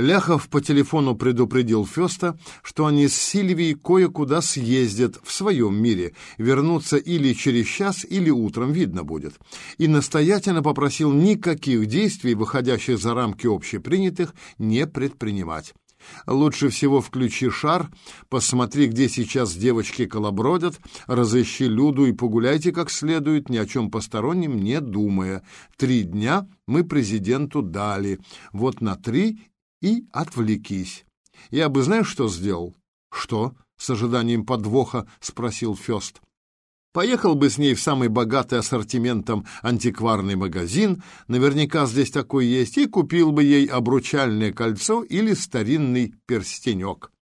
Ляхов по телефону предупредил Феста, что они с Сильвией кое-куда съездят в своем мире, вернутся или через час, или утром, видно будет, и настоятельно попросил никаких действий, выходящих за рамки общепринятых, не предпринимать. Лучше всего включи шар, посмотри, где сейчас девочки колобродят, разыщи Люду и погуляйте как следует, ни о чем постороннем не думая. Три дня мы президенту дали. Вот на три и отвлекись. Я бы знаешь, что сделал? Что? С ожиданием подвоха спросил Фёст. Поехал бы с ней в самый богатый ассортиментом антикварный магазин, наверняка здесь такой есть, и купил бы ей обручальное кольцо или старинный перстенек.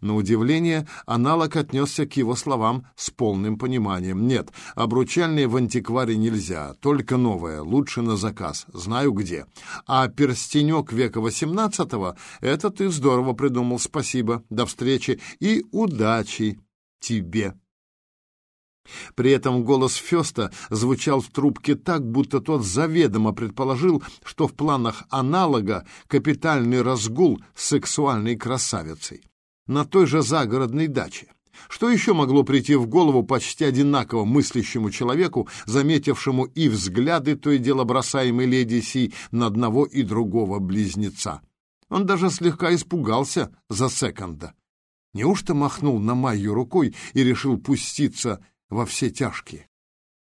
На удивление, аналог отнесся к его словам с полным пониманием. «Нет, обручальные в антикваре нельзя, только новое, лучше на заказ, знаю где. А перстенек века восемнадцатого — это ты здорово придумал, спасибо, до встречи и удачи тебе». При этом голос Феста звучал в трубке так, будто тот заведомо предположил, что в планах аналога капитальный разгул с сексуальной красавицей на той же загородной даче. Что еще могло прийти в голову почти одинаково мыслящему человеку, заметившему и взгляды, то и дело бросаемой леди Си на одного и другого близнеца? Он даже слегка испугался за секонда. Неужто махнул на Майю рукой и решил пуститься во все тяжкие?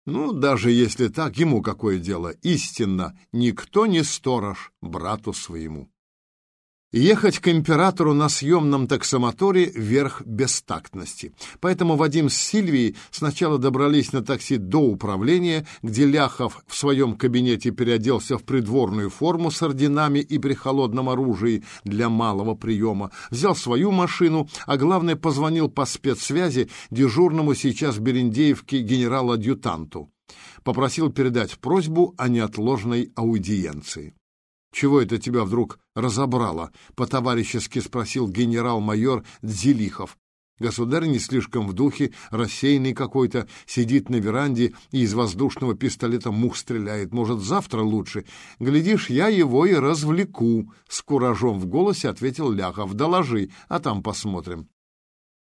Ну, даже если так, ему какое дело? Истинно, никто не сторож брату своему. Ехать к императору на съемном таксомоторе — верх бестактности. Поэтому Вадим с Сильвией сначала добрались на такси до управления, где Ляхов в своем кабинете переоделся в придворную форму с орденами и при холодном оружии для малого приема, взял свою машину, а главное позвонил по спецсвязи дежурному сейчас Берендеевке генерал-адъютанту. Попросил передать просьбу о неотложной аудиенции. «Чего это тебя вдруг разобрало?» — по-товарищески спросил генерал-майор Дзелихов. Государь не слишком в духе, рассеянный какой-то, сидит на веранде и из воздушного пистолета мух стреляет. Может, завтра лучше? Глядишь, я его и развлеку. С куражом в голосе ответил Ляхов. Доложи, а там посмотрим.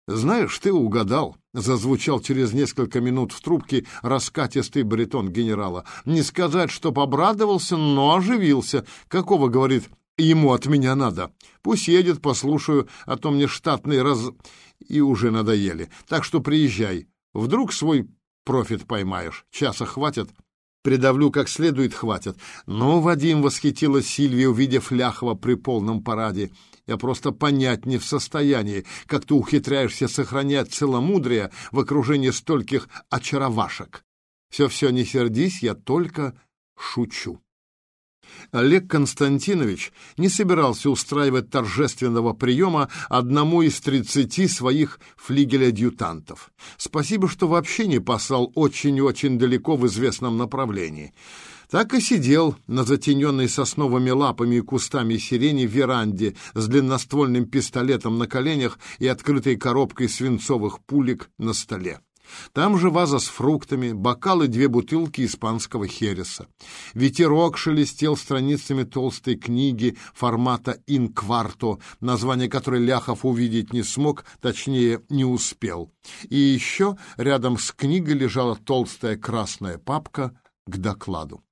«Знаешь, ты угадал», — зазвучал через несколько минут в трубке раскатистый баритон генерала. «Не сказать, что обрадовался, но оживился. Какого, — говорит, — ему от меня надо? Пусть едет, послушаю, а то мне штатный раз... И уже надоели. Так что приезжай. Вдруг свой профит поймаешь. Часа хватит?» Придавлю как следует хватит. Но Вадим восхитилась Сильвия, увидев Ляхова при полном параде. Я просто понять не в состоянии, как ты ухитряешься сохранять целомудрие в окружении стольких очаровашек. Все-все, не сердись, я только шучу. Олег Константинович не собирался устраивать торжественного приема одному из тридцати своих флигель-адъютантов. Спасибо, что вообще не послал очень-очень далеко в известном направлении. Так и сидел на затененной сосновыми лапами и кустами сирени веранде с длинноствольным пистолетом на коленях и открытой коробкой свинцовых пулек на столе. Там же ваза с фруктами, бокал и две бутылки испанского хереса. Ветерок шелестел страницами толстой книги формата «Инкварто», название которой Ляхов увидеть не смог, точнее, не успел. И еще рядом с книгой лежала толстая красная папка к докладу.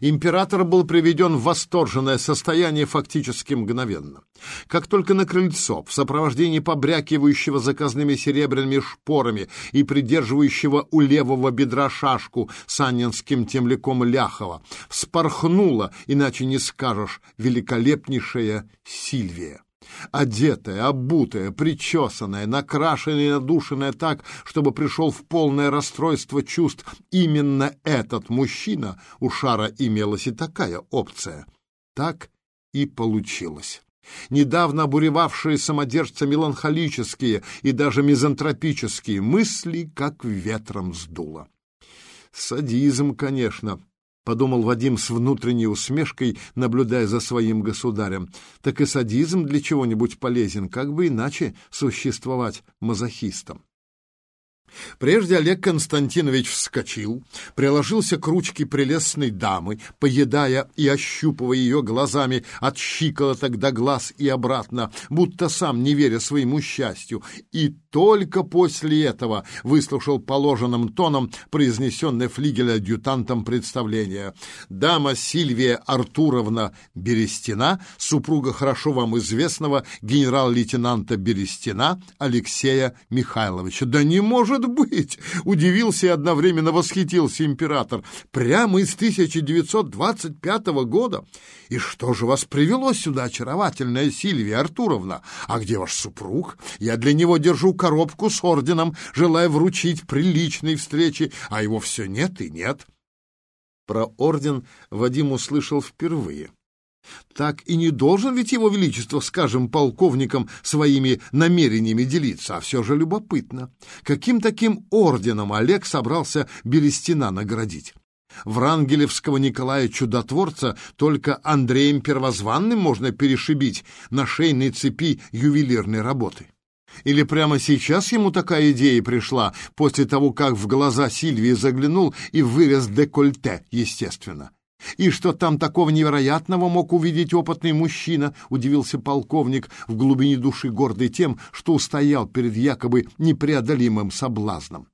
Император был приведен в восторженное состояние фактически мгновенно. Как только на крыльцо, в сопровождении побрякивающего заказными серебряными шпорами и придерживающего у левого бедра шашку с анненским темляком Ляхова, вспорхнула, иначе не скажешь, великолепнейшая Сильвия одетая, обутая, причесанная, накрашенная и надушенная так, чтобы пришел в полное расстройство чувств именно этот мужчина, у Шара имелась и такая опция. Так и получилось. Недавно обуревавшие самодержца меланхолические и даже мизантропические мысли как ветром сдуло. Садизм, конечно, — подумал Вадим с внутренней усмешкой, наблюдая за своим государем. «Так и садизм для чего-нибудь полезен, как бы иначе существовать мазохистом». Прежде Олег Константинович вскочил, приложился к ручке прелестной дамы, поедая и ощупывая ее глазами от щиколоток до глаз и обратно, будто сам не веря своему счастью, и только после этого выслушал положенным тоном произнесенное флигеля-адъютантом представление. Дама Сильвия Артуровна Берестина, супруга хорошо вам известного генерал-лейтенанта Берестина Алексея Михайловича. Да не может быть! Удивился и одновременно восхитился император. Прямо из 1925 года. И что же вас привело сюда, очаровательная Сильвия Артуровна? А где ваш супруг? Я для него держу коробку с орденом, желая вручить приличной встрече, а его все нет и нет. Про орден Вадим услышал впервые. Так и не должен ведь его величество, скажем, полковникам своими намерениями делиться, а все же любопытно. Каким таким орденом Олег собрался Берестина наградить? Врангелевского Николая Чудотворца только Андреем Первозванным можно перешибить на шейной цепи ювелирной работы. Или прямо сейчас ему такая идея пришла, после того, как в глаза Сильвии заглянул и вырез декольте, естественно. «И что там такого невероятного мог увидеть опытный мужчина?» — удивился полковник, в глубине души гордый тем, что устоял перед якобы непреодолимым соблазном.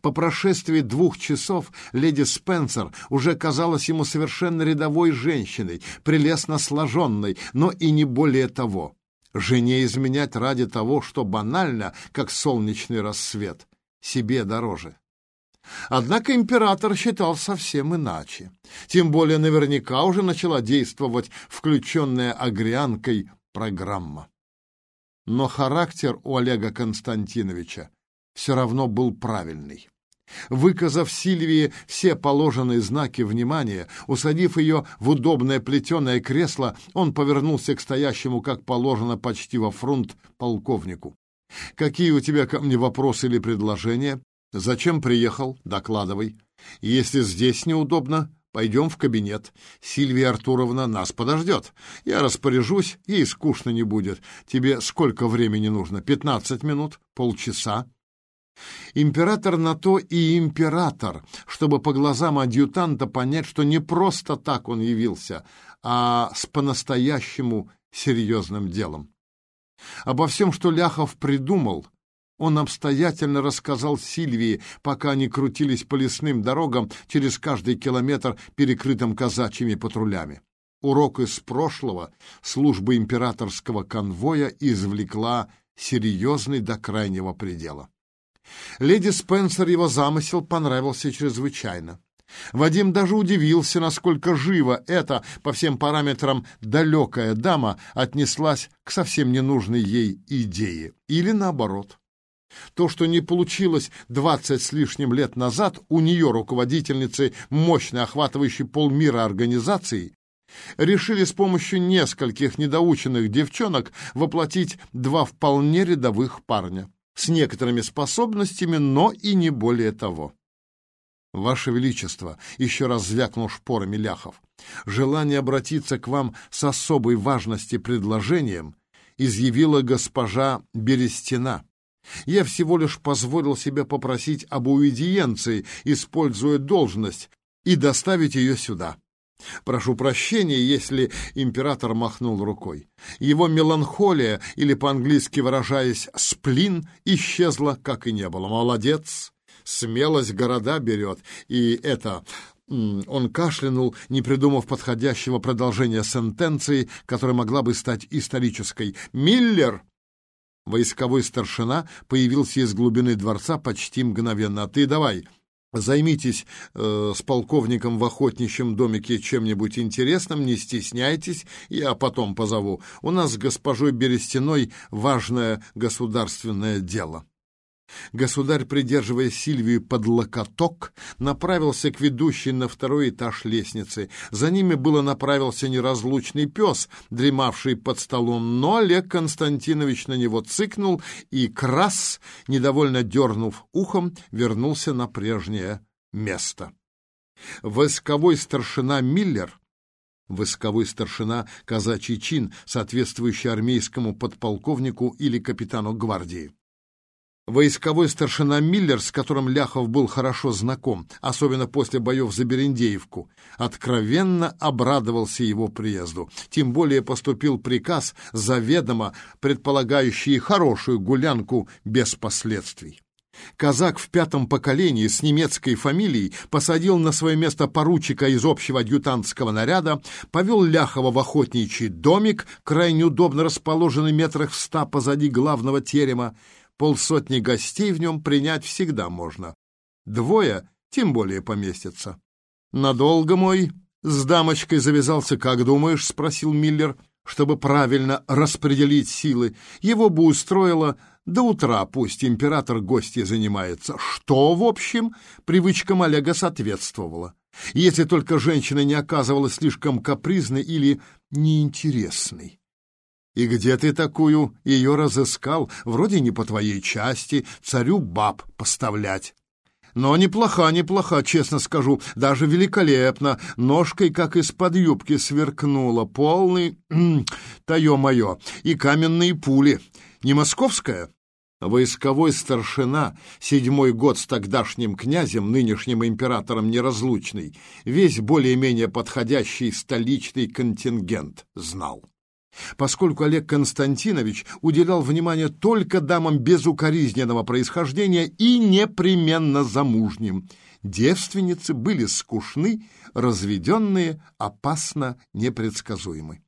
По прошествии двух часов леди Спенсер уже казалась ему совершенно рядовой женщиной, прелестно сложенной, но и не более того жене изменять ради того, что банально, как солнечный рассвет, себе дороже. Однако император считал совсем иначе. Тем более наверняка уже начала действовать включенная Агрианкой программа. Но характер у Олега Константиновича все равно был правильный. Выказав Сильвии все положенные знаки внимания, усадив ее в удобное плетеное кресло, он повернулся к стоящему, как положено, почти во фронт полковнику. «Какие у тебя ко мне вопросы или предложения? Зачем приехал? Докладывай. Если здесь неудобно, пойдем в кабинет. Сильвия Артуровна нас подождет. Я распоряжусь, ей скучно не будет. Тебе сколько времени нужно? Пятнадцать минут? Полчаса?» Император на то и император, чтобы по глазам адъютанта понять, что не просто так он явился, а с по-настоящему серьезным делом. Обо всем, что Ляхов придумал, он обстоятельно рассказал Сильвии, пока они крутились по лесным дорогам через каждый километр, перекрытым казачьими патрулями. Урок из прошлого служба императорского конвоя извлекла серьезный до крайнего предела. Леди Спенсер его замысел понравился чрезвычайно. Вадим даже удивился, насколько живо эта, по всем параметрам, далекая дама отнеслась к совсем ненужной ей идее. Или наоборот. То, что не получилось двадцать с лишним лет назад у нее, руководительницы мощной, охватывающей полмира организации, решили с помощью нескольких недоученных девчонок воплотить два вполне рядовых парня с некоторыми способностями, но и не более того. Ваше Величество, еще раз звякнул шпорами Ляхов, желание обратиться к вам с особой важности предложением изъявила госпожа Берестина. Я всего лишь позволил себе попросить об уидиенции, используя должность, и доставить ее сюда. Прошу прощения, если император махнул рукой. Его меланхолия, или по-английски выражаясь, сплин, исчезла, как и не было. Молодец! Смелость города берет. И это... Он кашлянул, не придумав подходящего продолжения сентенции, которая могла бы стать исторической. «Миллер!» Войсковой старшина появился из глубины дворца почти мгновенно. «А ты давай, Займитесь э, с полковником в охотничьем домике чем-нибудь интересным, не стесняйтесь, я потом позову. У нас с госпожой Берестяной важное государственное дело. Государь, придерживая Сильвию под локоток, направился к ведущей на второй этаж лестницы. За ними было направился неразлучный пес, дремавший под столом, но Олег Константинович на него цыкнул, и Крас, недовольно дернув ухом, вернулся на прежнее место. Войсковой старшина Миллер Войсковой старшина — казачий чин, соответствующий армейскому подполковнику или капитану гвардии Войсковой старшина Миллер, с которым Ляхов был хорошо знаком, особенно после боев за Берендеевку, откровенно обрадовался его приезду. Тем более поступил приказ, заведомо предполагающий хорошую гулянку без последствий. Казак в пятом поколении с немецкой фамилией посадил на свое место поручика из общего адъютантского наряда, повел Ляхова в охотничий домик, крайне удобно расположенный метрах в ста позади главного терема, Полсотни гостей в нем принять всегда можно. Двое тем более поместятся. «Надолго мой?» «С дамочкой завязался, как думаешь?» — спросил Миллер. «Чтобы правильно распределить силы, его бы устроило до утра, пусть император гости занимается. Что, в общем, привычкам Олега соответствовало. Если только женщина не оказывалась слишком капризной или неинтересной. И где ты такую ее разыскал? Вроде не по твоей части, царю баб поставлять. Но неплоха, неплоха, честно скажу, даже великолепно. Ножкой, как из-под юбки, сверкнула. Полный, тае мое, и каменные пули. Не московская? Войсковой старшина, седьмой год с тогдашним князем, нынешним императором неразлучный, весь более-менее подходящий столичный контингент знал поскольку Олег Константинович уделял внимание только дамам безукоризненного происхождения и непременно замужним. Девственницы были скучны, разведенные, опасно непредсказуемы.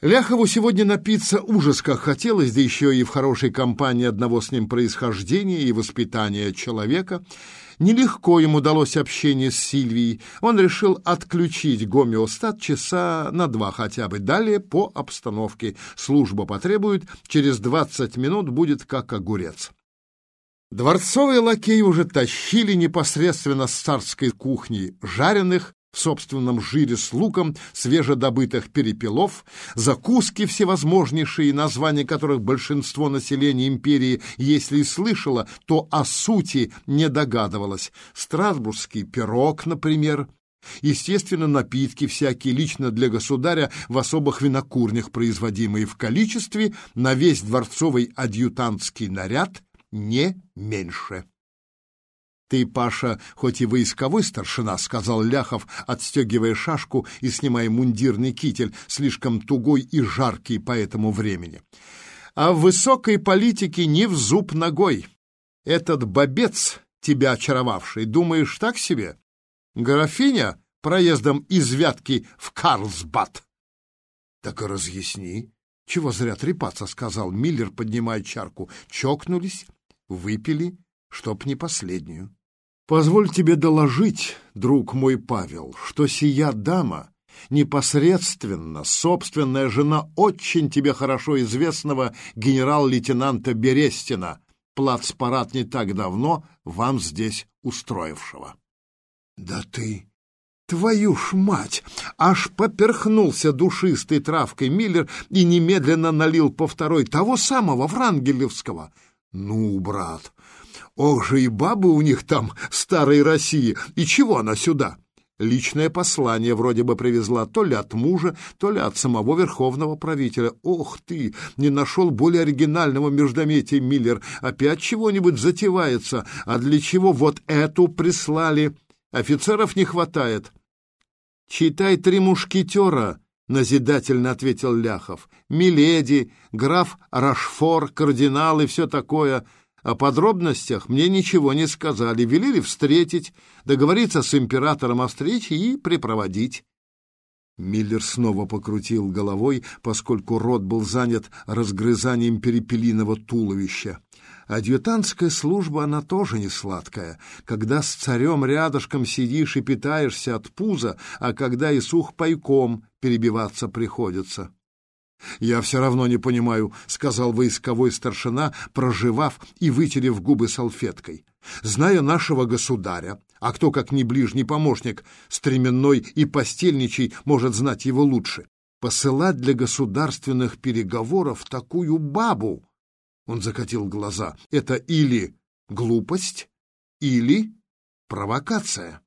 Ляхову сегодня напиться ужас как хотелось, да еще и в хорошей компании одного с ним происхождения и воспитания человека — Нелегко ему удалось общение с Сильвией. Он решил отключить гомеостат часа на два хотя бы. Далее по обстановке. Служба потребует, через двадцать минут будет как огурец. Дворцовые лакеи уже тащили непосредственно с царской кухни жареных в собственном жире с луком свежедобытых перепелов, закуски всевозможнейшие, названия которых большинство населения империи, если и слышало, то о сути не догадывалось. Страсбургский пирог, например, Естественно, напитки всякие лично для государя в особых винокурнях, производимые в количестве, на весь дворцовый адъютантский наряд не меньше. «Ты, Паша, хоть и войсковой старшина», — сказал Ляхов, отстегивая шашку и снимая мундирный китель, слишком тугой и жаркий по этому времени. «А в высокой политике не в зуб ногой. Этот бобец, тебя очаровавший, думаешь так себе? Графиня проездом из Вятки в Карлсбад?» «Так и разъясни. Чего зря трепаться», — сказал Миллер, поднимая чарку. Чокнулись, выпили, чтоб не последнюю. Позволь тебе доложить, друг мой Павел, что сия дама непосредственно собственная жена очень тебе хорошо известного генерал-лейтенанта Берестина, плацпарад не так давно вам здесь устроившего. Да ты, твою ж мать! Аж поперхнулся душистой травкой Миллер и немедленно налил по второй того самого Врангелевского. Ну, брат, Ох же и бабы у них там старой России, и чего она сюда? Личное послание вроде бы привезла то ли от мужа, то ли от самого верховного правителя. Ох ты, не нашел более оригинального междометия Миллер. Опять чего-нибудь затевается. А для чего вот эту прислали? Офицеров не хватает. Читай «Три мушкетера», — назидательно ответил Ляхов. «Миледи, граф Рашфор, кардинал и все такое. О подробностях мне ничего не сказали, велели встретить, договориться с императором о встрече и припроводить. Миллер снова покрутил головой, поскольку рот был занят разгрызанием перепелиного туловища. Адъютантская служба, она тоже не сладкая. Когда с царем рядышком сидишь и питаешься от пуза, а когда и сух пайком перебиваться приходится. «Я все равно не понимаю», — сказал войсковой старшина, проживав и вытерев губы салфеткой. «Зная нашего государя, а кто, как не ближний помощник, стременной и постельничий, может знать его лучше, посылать для государственных переговоров такую бабу?» Он закатил глаза. «Это или глупость, или провокация».